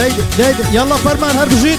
دايدة دايدة يلا فرمان هربجيت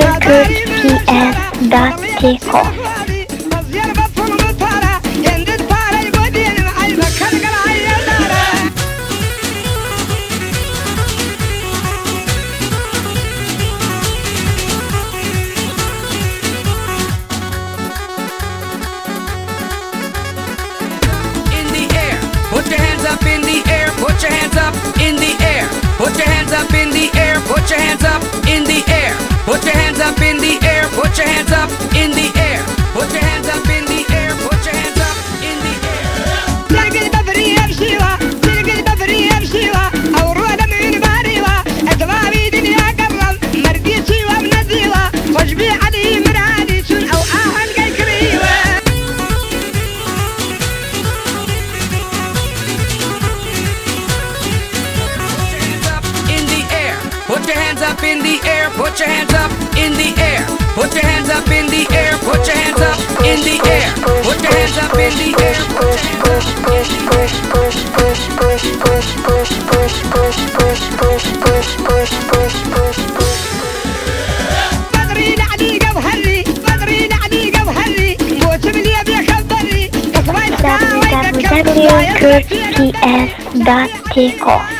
www.kurtps.tk in the air. Put your hands up in the air. Put your hands up in the Put your hands up in the air. Put your hands up in the air. Put your hands up in the air. Put your hands up www.kurtps.tk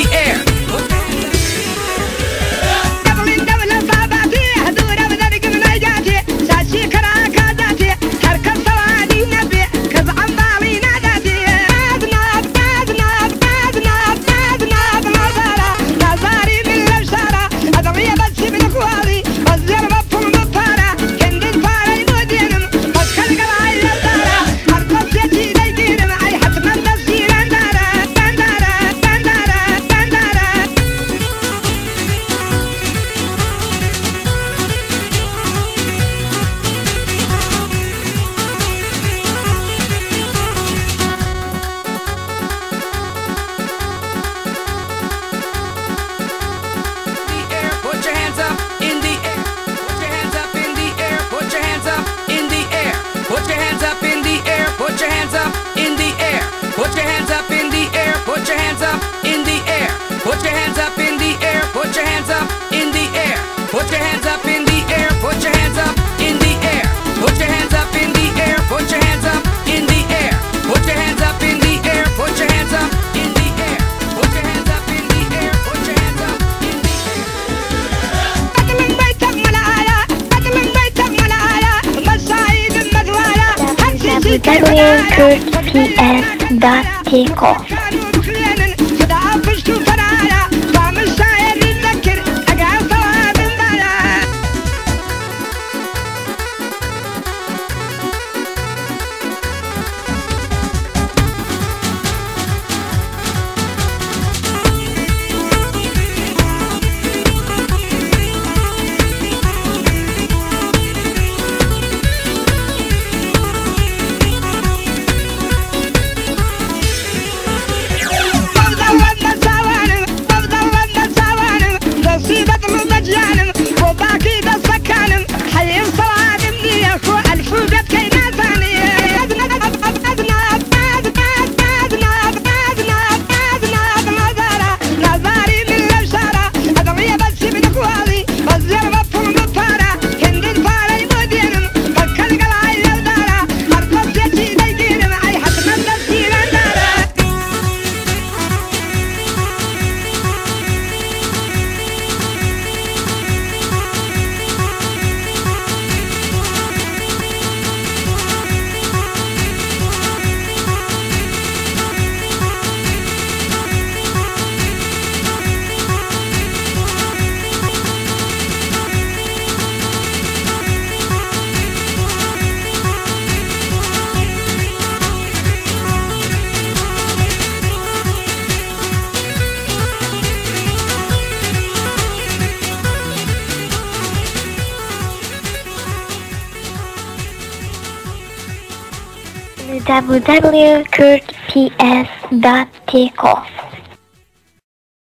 air. Put your hands up in